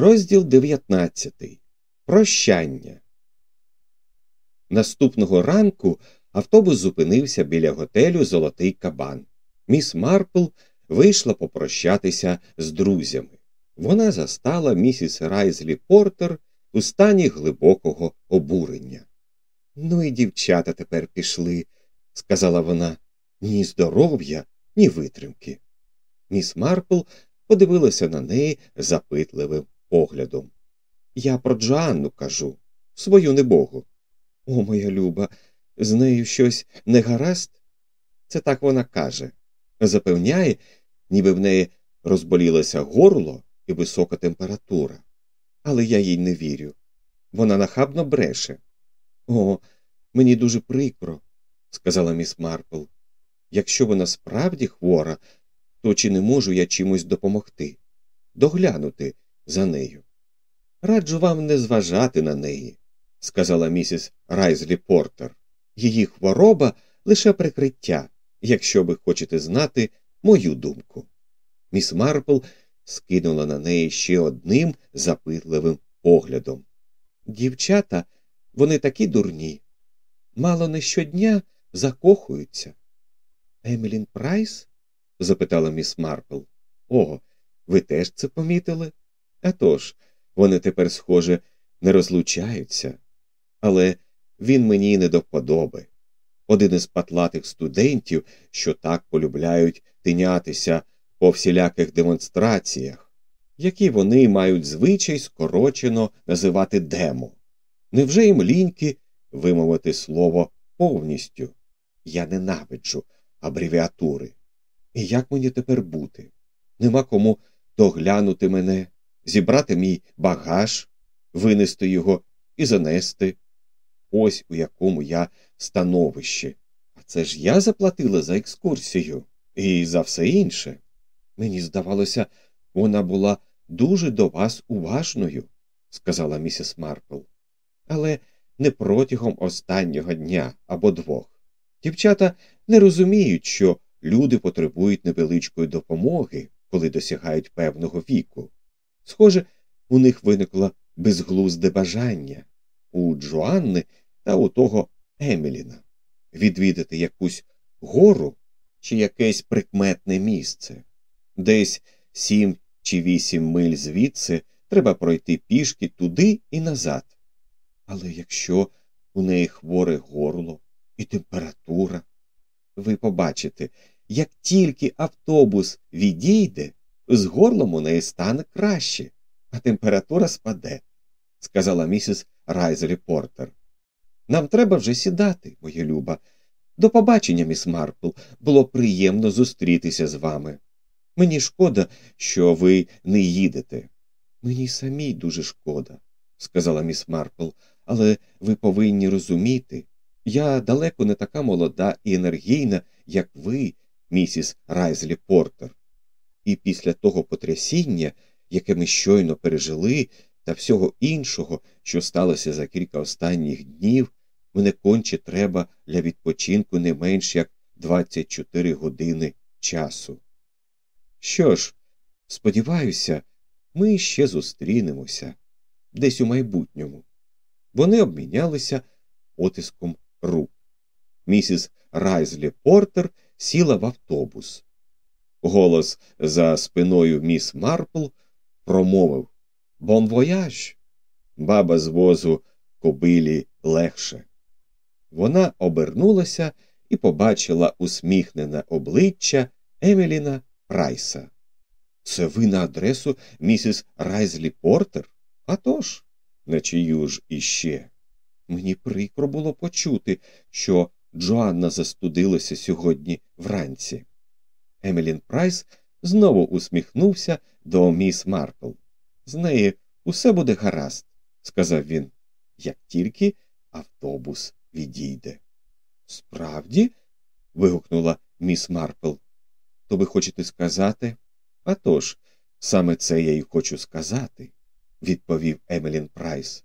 Розділ 19. Прощання. Наступного ранку автобус зупинився біля готелю Золотий кабан. Міс Марпл вийшла попрощатися з друзями. Вона застала місіс Райзлі Портер у стані глибокого обурення. Ну і дівчата тепер пішли, сказала вона, ні здоров'я, ні витримки. Міс Марпл подивилася на неї запитливим поглядом. Я про Джоанну кажу, свою небогу. О, моя люба, з нею щось не гаразд? Це так вона каже. Запевняє, ніби в неї розболілося горло і висока температура. Але я їй не вірю. Вона нахабно бреше. О, мені дуже прикро, сказала міс Марпл. Якщо вона справді хвора, то чи не можу я чимось допомогти? Доглянути за нею. Раджу вам не зважати на неї, сказала місіс Райзлі Портер. Її хвороба лише прикриття, якщо ви хочете знати мою думку. Міс Марпл скинула на неї ще одним запитливим поглядом. Дівчата, вони такі дурні. Мало не щодня закохуються. Емілін Прайс? запитала міс Марпл. О, ви теж це помітили? А тож, вони тепер, схоже, не розлучаються. Але він мені не до вподоби. Один із патлатих студентів, що так полюбляють тинятися по всіляких демонстраціях, які вони мають звичай скорочено називати демо. Невже їм ліньки вимовити слово повністю? Я ненавиджу абревіатури. І як мені тепер бути? Нема кому доглянути мене, зібрати мій багаж, винести його і занести. Ось у якому я становищі. А це ж я заплатила за екскурсію і за все інше. Мені здавалося, вона була дуже до вас уважною, сказала місіс Марпл. Але не протягом останнього дня або двох. Дівчата не розуміють, що люди потребують невеличкої допомоги, коли досягають певного віку. Схоже, у них виникло безглузде бажання у Джоанни та у того Еміліна відвідати якусь гору чи якесь прикметне місце. Десь сім чи вісім миль звідси треба пройти пішки туди і назад. Але якщо у неї хворе горло і температура, ви побачите, як тільки автобус відійде, з горлом у неї стане краще, а температура спаде, сказала місіс Райзелі Портер. Нам треба вже сідати, моя люба. До побачення, міс Марпл, було приємно зустрітися з вами. Мені шкода, що ви не їдете. Мені самій дуже шкода, сказала міс Марпл, але ви повинні розуміти. Я далеко не така молода і енергійна, як ви, місіс Райзлі Портер. І після того потрясіння, яке ми щойно пережили, та всього іншого, що сталося за кілька останніх днів, мене конче треба для відпочинку не менш як 24 години часу. Що ж, сподіваюся, ми ще зустрінемося десь у майбутньому. Вони обмінялися потиском рук. Місіс Райзлі Портер сіла в автобус. Голос за спиною міс Марпл промовив Bon voyage. Баба з возу кобилі легше. Вона обернулася і побачила усміхнене обличчя Емліна Прайса. Це ви на адресу місіс Райзлі Портер? «Атож, на чию ж іще. Мені прикро було почути, що Джоанна застудилася сьогодні вранці. Емілін Прайс знову усміхнувся до міс Марпл. З неї усе буде гаразд, сказав він, як тільки автобус відійде. Справді? вигукнула міс Марпл. То ви хочете сказати? «А тож, саме це я й хочу сказати, відповів Емлін Прайс.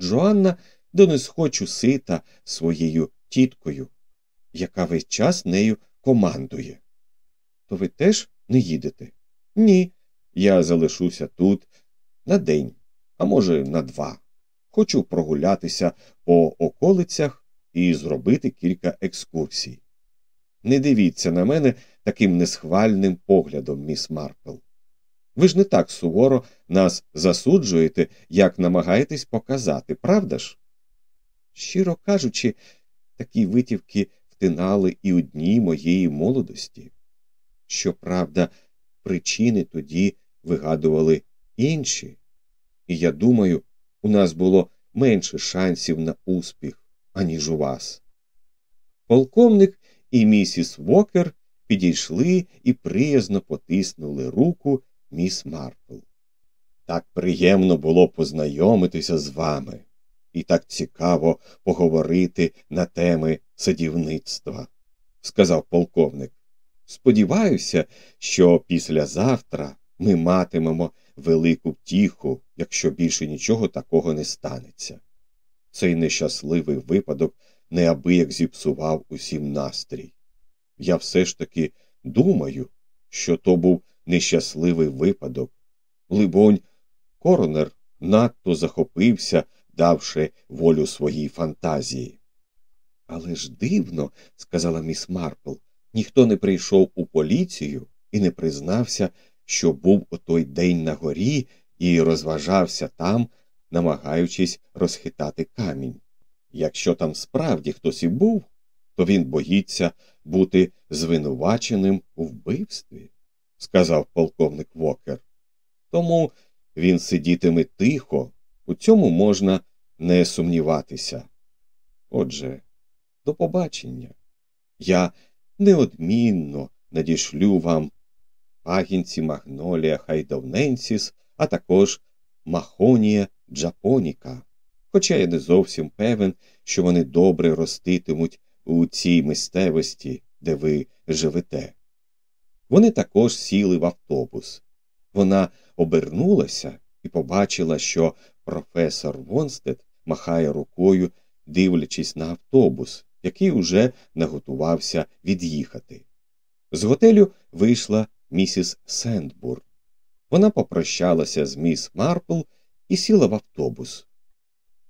Джоанна донесхочу сита своєю тіткою, яка весь час нею командує. То ви теж не їдете? Ні. Я залишуся тут На день, а може, на два. Хочу прогулятися по околицях і зробити кілька екскурсій. Не дивіться на мене таким несхвальним поглядом, міс Марпл. Ви ж не так суворо нас засуджуєте, як намагаєтесь показати, правда ж? Щиро кажучи, такі витівки втинали і у дні моєї молодості. Щоправда, причини тоді вигадували інші, і я думаю, у нас було менше шансів на успіх, аніж у вас. Полковник і місіс Вокер підійшли і приязно потиснули руку міс Марпл. Так приємно було познайомитися з вами, і так цікаво поговорити на теми садівництва, сказав полковник. Сподіваюся, що післязавтра ми матимемо велику втіху, якщо більше нічого такого не станеться. Цей нещасливий випадок неабияк зіпсував усім настрій. Я все ж таки думаю, що то був нещасливий випадок. Либонь, коронер надто захопився, давши волю своїй фантазії. Але ж дивно, сказала міс Марпл, ніхто не прийшов у поліцію і не признався, що був у той день на горі і розважався там, намагаючись розхитати камінь. Якщо там справді хтось і був, то він боїться бути звинуваченим у вбивстві, сказав полковник Вокер. Тому він сидітиме тихо, у цьому можна не сумніватися. Отже, до побачення. Я неодмінно надішлю вам пагінці магнолія хайдовненсіс, а також махонія джапоніка. Хоча я не зовсім певен, що вони добре роститимуть у цій місцевості, де ви живете. Вони також сіли в автобус. Вона обернулася і побачила, що професор Вонстед махає рукою, дивлячись на автобус, який уже наготувався від'їхати. З готелю вийшла місіс Сендбур. Вона попрощалася з міс Марпл і сіла в автобус.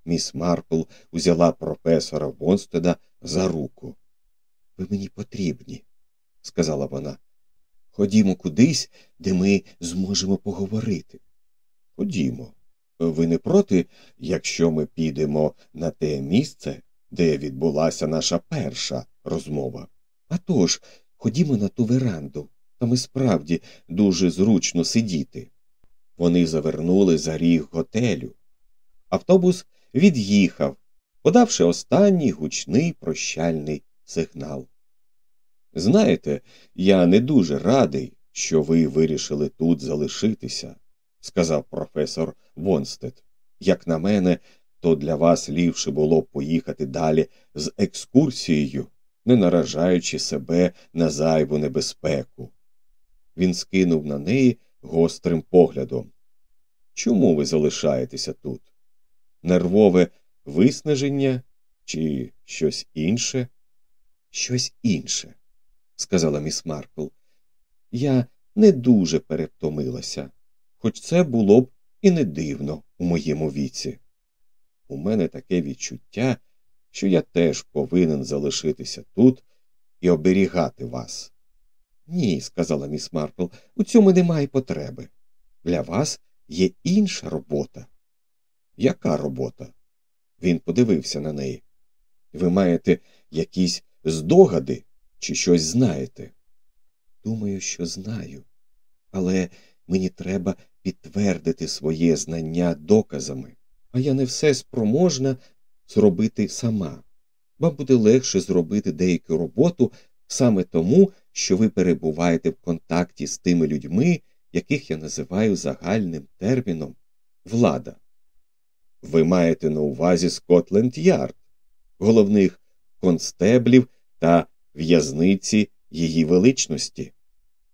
Міс Марпл узяла професора Вонстеда за руку. Ви мені потрібні, сказала вона. Ходімо кудись, де ми зможемо поговорити. Ходімо. Ви не проти, якщо ми підемо на те місце, де відбулася наша перша розмова? А тож, ходімо на ту веранду, там і справді дуже зручно сидіти. Вони завернули за ріг готелю. Автобус від'їхав, подавши останній гучний прощальний сигнал. Знаєте, я не дуже радий, що ви вирішили тут залишитися, сказав професор Вонстед. Як на мене, то для вас ліпше було б поїхати далі з екскурсією, не наражаючи себе на зайву небезпеку. Він скинув на неї гострим поглядом. Чому ви залишаєтеся тут? Нервове виснаження чи щось інше? Щось інше, сказала міс Марпл. Я не дуже перевтомилася, хоч це було б і не дивно у моєму віці. У мене таке відчуття, що я теж повинен залишитися тут і оберігати вас. Ні, сказала міс Марпл, у цьому немає потреби. Для вас є інша робота. Яка робота? Він подивився на неї. Ви маєте якісь здогади чи щось знаєте? Думаю, що знаю. Але мені треба підтвердити своє знання доказами, а я не все спроможна зробити сама. Вам буде легше зробити деяку роботу саме тому, що ви перебуваєте в контакті з тими людьми, яких я називаю загальним терміном влада. Ви маєте на увазі Скотленд Ярд, головних констеблів та в'язниці її величності.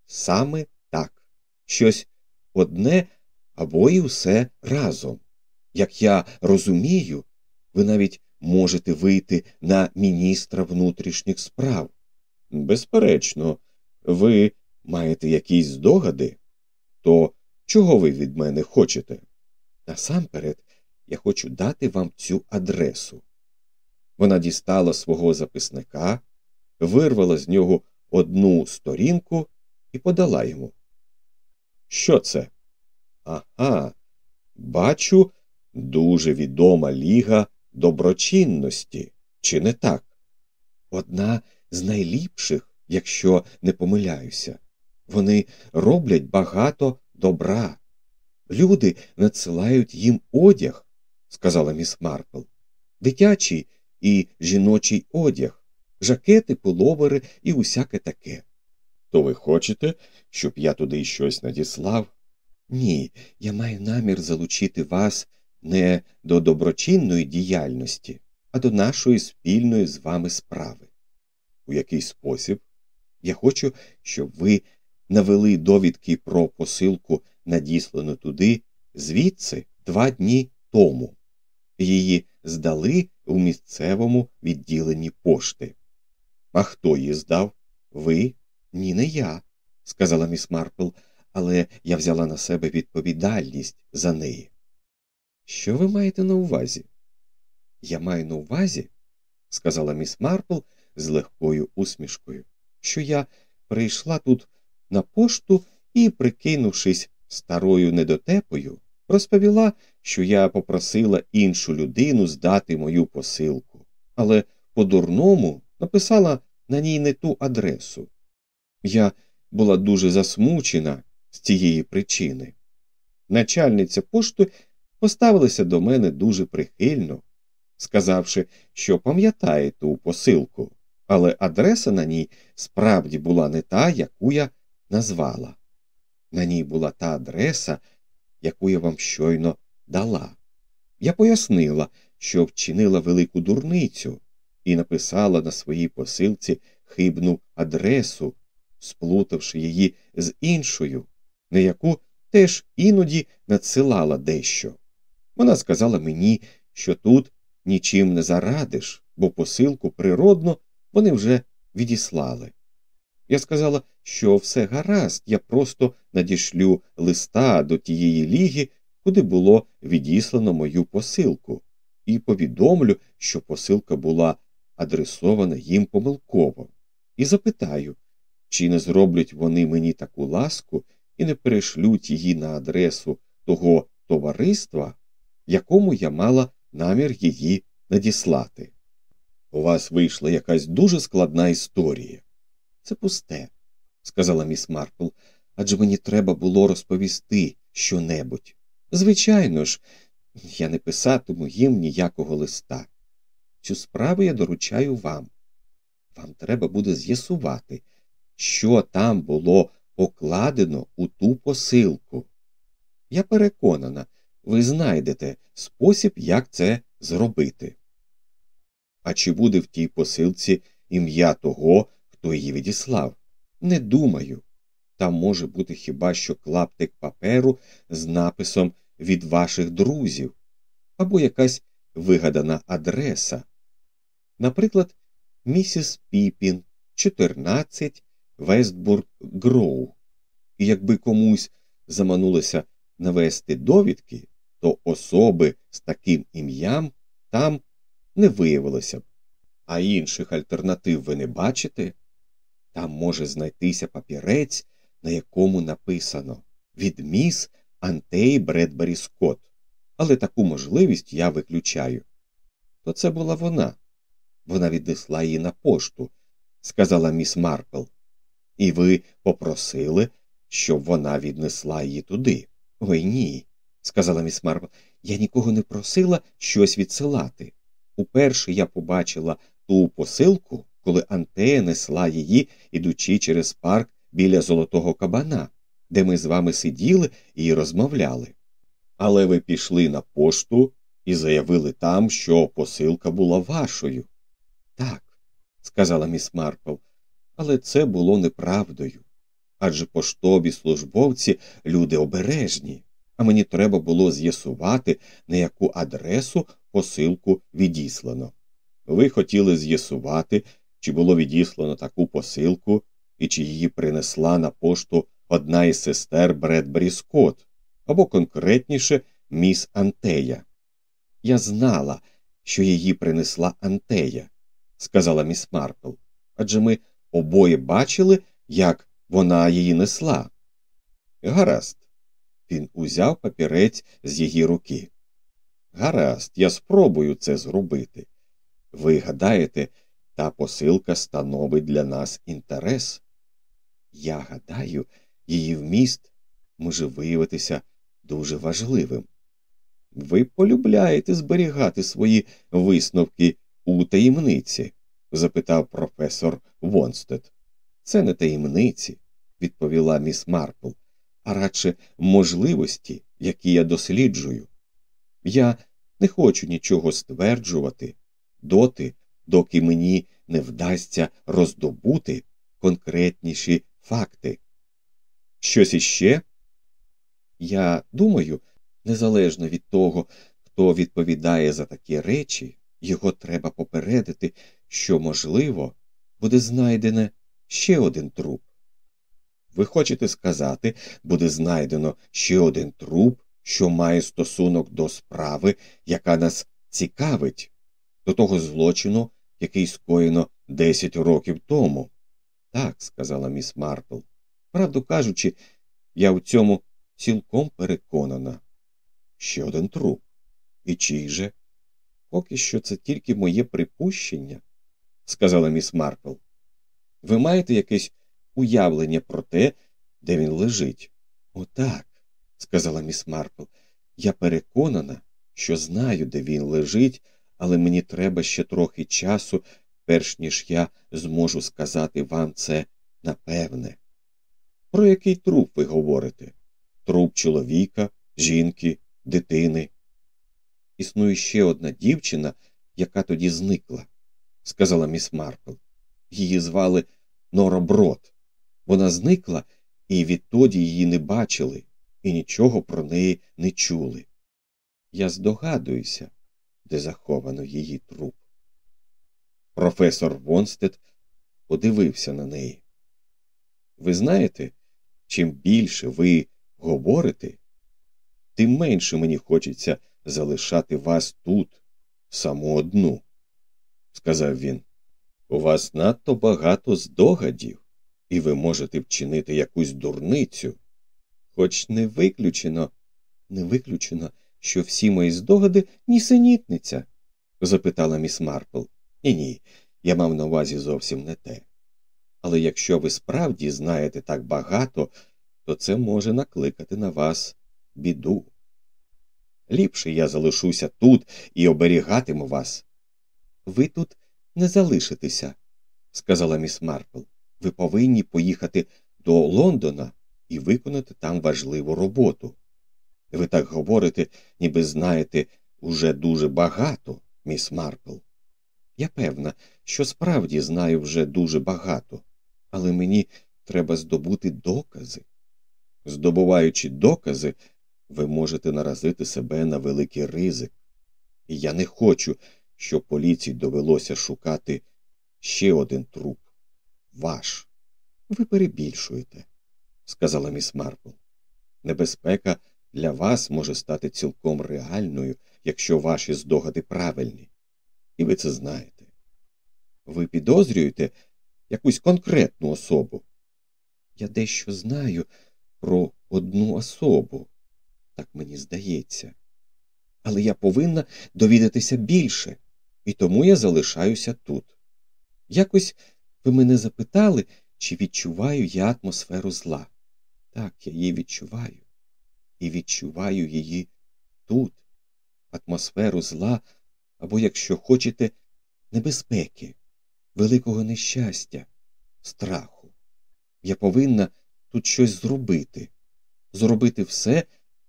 Саме так, щось одне або і все разом. Як я розумію, ви навіть можете вийти на міністра внутрішніх справ. Безперечно, ви маєте якісь здогади? То чого ви від мене хочете? Насамперед, я хочу дати вам цю адресу. Вона дістала свого записника, вирвала з нього одну сторінку і подала йому. Що це? Ага, бачу, дуже відома ліга доброчинності, чи не так? Одна з найліпших, якщо не помиляюся. Вони роблять багато добра. Люди надсилають їм одяг, сказала міс Марпл, дитячий і жіночий одяг, жакети, пуловери і усяке таке. То ви хочете, щоб я туди щось надіслав? Ні, я маю намір залучити вас не до доброчинної діяльності, а до нашої спільної з вами справи. У який спосіб? Я хочу, щоб ви навели довідки про посилку, надіслану туди, звідси два дні тому. Її здали у місцевому відділенні пошти. А хто її здав? Ви? Ні, не я, сказала міс Марпл, але я взяла на себе відповідальність за неї. Що ви маєте на увазі? Я маю на увазі, сказала міс Марпл з легкою усмішкою, що я прийшла тут на пошту і, прикинувшись старою недотепою, розповіла, що я попросила іншу людину здати мою посилку, але по дурному написала на ній не ту адресу. Я була дуже засмучена з цієї причини. Начальниця пошти поставилася до мене дуже прихильно, сказавши, що пам'ятає ту посилку, але адреса на ній справді була не та, яку я назвала. На ній була та адреса, яку я вам щойно дала. Я пояснила, що вчинила велику дурницю і написала на своїй посилці хибну адресу, сплутавши її з іншою, на яку теж іноді надсилала дещо. Вона сказала мені, що тут нічим не зарадиш, бо посилку природно вони вже відіслали. Я сказала, що все гаразд, я просто надішлю листа до тієї ліги, куди було відіслано мою посилку, і повідомлю, що посилка була адресована їм помилково, і запитаю, чи не зроблять вони мені таку ласку і не перешлють її на адресу того товариства, якому я мала намір її надіслати. У вас вийшла якась дуже складна історія. Це пусте, сказала міс Марпл, адже мені треба було розповісти щонебудь. Звичайно ж, я не писатиму їм ніякого листа. Цю справу я доручаю вам. Вам треба буде з'ясувати, що там було покладено у ту посилку. Я переконана, ви знайдете спосіб, як це зробити. А чи буде в тій посилці ім'я того, хто її відіслав? Не думаю. Там може бути хіба що клаптик паперу з написом від ваших друзів або якась вигадана адреса. Наприклад, місіс Піпін, 14 Вестбург Гроу. І якби комусь заманулося навести довідки, то особи з таким ім'ям там не виявилося б. А інших альтернатив ви не бачите? Там може знайтися папірець, на якому написано від міс Антей Бредбері Скотт. Але таку можливість я виключаю. То це була вона. Вона віднесла її на пошту, сказала міс Марпл. І ви попросили, щоб вона віднесла її туди. Ой ні, сказала міс Марпл. Я нікого не просила щось відсилати. Уперше я побачила ту посилку, коли Антея несла її, ідучи через парк біля золотого кабана, де ми з вами сиділи і розмовляли. Але ви пішли на пошту і заявили там, що посилка була вашою. Так, сказала міс Марпл, але це було неправдою. Адже поштові службовці люди обережні, а мені треба було з'ясувати, на яку адресу посилку відіслано. Ви хотіли з'ясувати, чи було відіслано таку посилку і чи її принесла на пошту одна із сестер Бредбері Скотт, або конкретніше міс Антея. Я знала, що її принесла Антея, сказала міс Марпл. Адже ми обоє бачили, як вона її несла. Гаразд. Він узяв папірець з її руки. Гаразд, я спробую це зробити. Ви гадаєте, та посилка становить для нас інтерес? Я гадаю, її вміст може виявитися дуже важливим. Ви полюбляєте зберігати свої висновки у таємниці? запитав професор Вонстед. Це не таємниці, відповіла міс Марпл, а радше можливості, які я досліджую. Я не хочу нічого стверджувати доти, доки мені не вдасться роздобути конкретніші факти. Щось іще? Я думаю, незалежно від того, хто відповідає за такі речі, його треба попередити, що, можливо, буде знайдене ще один труп. Ви хочете сказати, буде знайдено ще один труп, що має стосунок до справи, яка нас цікавить, до того злочину, який скоєно десять років тому. Так, сказала міс Марпл. Правду кажучи, я в цьому цілком переконана. Ще один труп. І чий же? Поки що це тільки моє припущення, сказала міс Марпл. Ви маєте якесь уявлення про те, де він лежить? Отак, сказала міс Марпл. Я переконана, що знаю, де він лежить, але мені треба ще трохи часу, перш ніж я зможу сказати вам це напевне. Про який труп ви говорите? Труп чоловіка, жінки, дитини. Існує ще одна дівчина, яка тоді зникла, сказала міс Марпл. Її звали Нора Брод. Вона зникла, і відтоді її не бачили, і нічого про неї не чули. Я здогадуюся, де заховано її труп. Професор Вонстед подивився на неї. Ви знаєте, чим більше ви говорите, тим менше мені хочеться залишати вас тут, саму одну, сказав він. У вас надто багато здогадів, і ви можете вчинити якусь дурницю. Хоч не виключено, не виключено, що всі мої здогади нісенітниця? запитала міс Марпл. Ні, ні, я мав на увазі зовсім не те. Але якщо ви справді знаєте так багато, то це може накликати на вас біду. Ліпше я залишуся тут і оберігатиму вас. Ви тут не залишитеся, сказала міс Марпл. Ви повинні поїхати до Лондона і виконати там важливу роботу. Ви так говорите, ніби знаєте уже дуже багато, міс Марпл. Я певна, що справді знаю вже дуже багато, але мені треба здобути докази. Здобуваючи докази, ви можете наразити себе на великий ризик. І я не хочу, щоб поліції довелося шукати ще один труп. Ваш. Ви перебільшуєте, сказала міс Марпл. Небезпека для вас може стати цілком реальною, якщо ваші здогади правильні. І ви це знаєте. Ви підозрюєте якусь конкретну особу. Я дещо знаю про одну особу, так мені здається. Але я повинна довідатися більше, і тому я залишаюся тут. Якось ви мене запитали, чи відчуваю я атмосферу зла. Так, я її відчуваю. І відчуваю її тут, атмосферу зла, або, якщо хочете, небезпеки, великого нещастя, страху. Я повинна тут щось зробити, зробити все,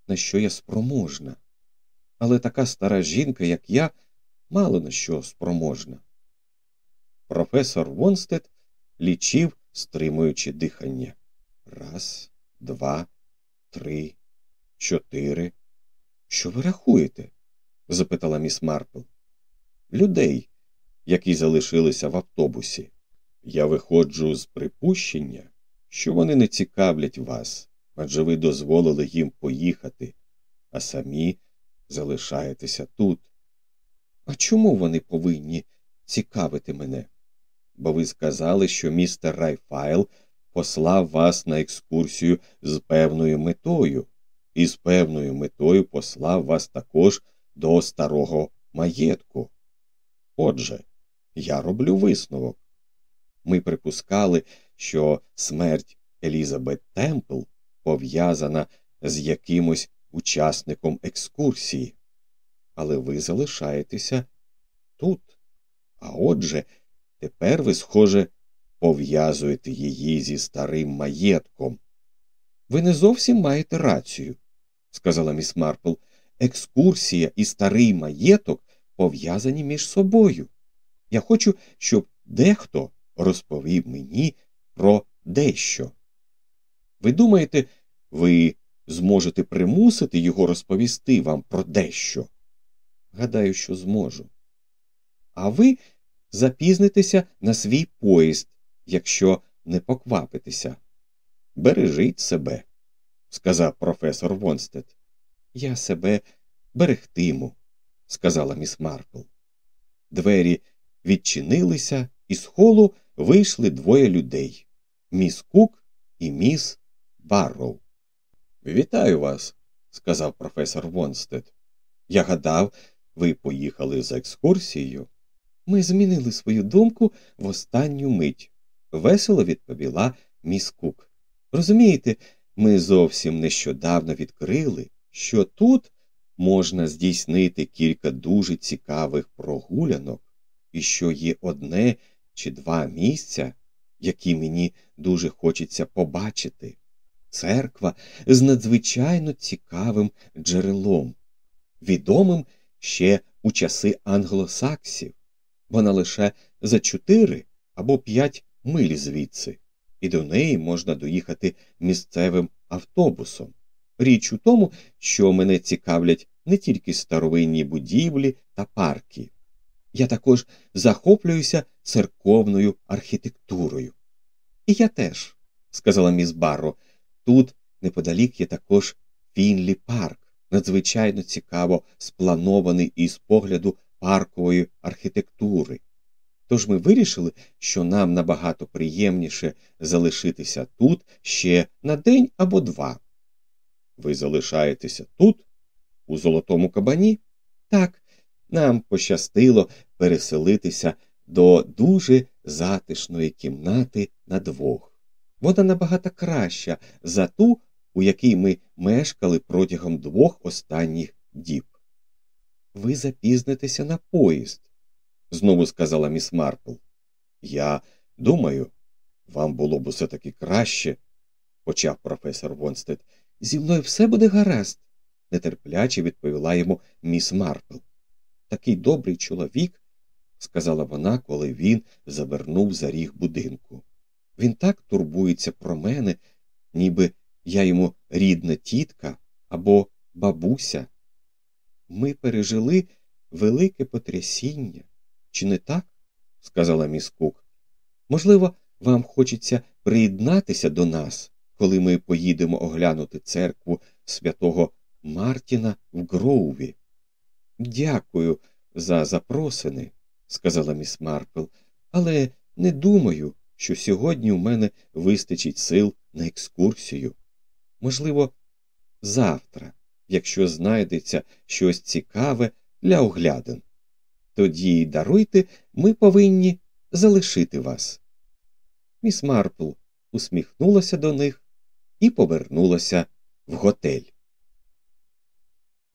на що я спроможна. Але така стара жінка, як я, мало на що спроможна. Професор Вонстед лічив, стримуючи дихання. Раз, два, три, чотири. Що ви рахуєте? запитала міс Марпл. Людей, які залишилися в автобусі. Я виходжу з припущення, що вони не цікавлять вас, адже ви дозволили їм поїхати, а самі залишаєтеся тут. А чому вони повинні цікавити мене? Бо ви сказали, що містер Райфайл послав вас на екскурсію з певною метою, і з певною метою послав вас також до старого маєтку. Отже, я роблю висновок. Ми припускали, що смерть Елізабет Темпл пов'язана з якимось учасником екскурсії, але ви залишаєтеся тут. А отже, тепер ви, схоже, пов'язуєте її зі старим маєтком. Ви не зовсім маєте рацію, сказала міс Марпл. Екскурсія і старий маєток пов'язані між собою. Я хочу, щоб дехто розповів мені про дещо. Ви думаєте, ви зможете примусити його розповісти вам про дещо? Гадаю, що зможу. А ви запізнитеся на свій поїзд, якщо не поквапитеся. Бережіть себе, сказав професор Вонстед. Я себе берегтиму, сказала міс Марпл. Двері відчинилися, і з холу вийшли двоє людей міс Кук і міс Барроу. Вітаю вас, сказав професор Вонстед. Я гадав, ви поїхали за екскурсією. Ми змінили свою думку в останню мить, весело відповіла міс Кук. Розумієте, ми зовсім нещодавно відкрили, що тут можна здійснити кілька дуже цікавих прогулянок, і що є одне чи два місця, які мені дуже хочеться побачити. Церква з надзвичайно цікавим джерелом, відомим ще у часи англосаксів. Вона лише за чотири або п'ять миль звідси, і до неї можна доїхати місцевим автобусом. Річ у тому, що мене цікавлять не тільки старовинні будівлі та парки. Я також захоплююся церковною архітектурою. І я теж, сказала міс Барро, тут неподалік є також Фінлі парк, надзвичайно цікаво спланований із погляду паркової архітектури. Тож ми вирішили, що нам набагато приємніше залишитися тут ще на день або два. Ви залишаєтеся тут, у золотому кабані? Так, нам пощастило переселитися до дуже затишної кімнати на двох. Вона набагато краща за ту, у якій ми мешкали протягом двох останніх діб. Ви запізнитеся на поїзд, знову сказала міс Марпл. Я думаю, вам було б усе таки краще, почав професор Вонстед. Зі мною все буде гаразд, нетерпляче відповіла йому міс Марпл. Такий добрий чоловік, сказала вона, коли він завернув за ріг будинку. Він так турбується про мене, ніби я йому рідна тітка або бабуся. Ми пережили велике потрясіння. Чи не так? сказала міс Кук. Можливо, вам хочеться приєднатися до нас, коли ми поїдемо оглянути церкву святого Мартіна в Гроуві. Дякую за запросини, сказала міс Марпл, але не думаю, що сьогодні у мене вистачить сил на екскурсію. Можливо, завтра, якщо знайдеться щось цікаве для оглядин. Тоді даруйте, ми повинні залишити вас. Міс Марпл усміхнулася до них і повернулася в готель.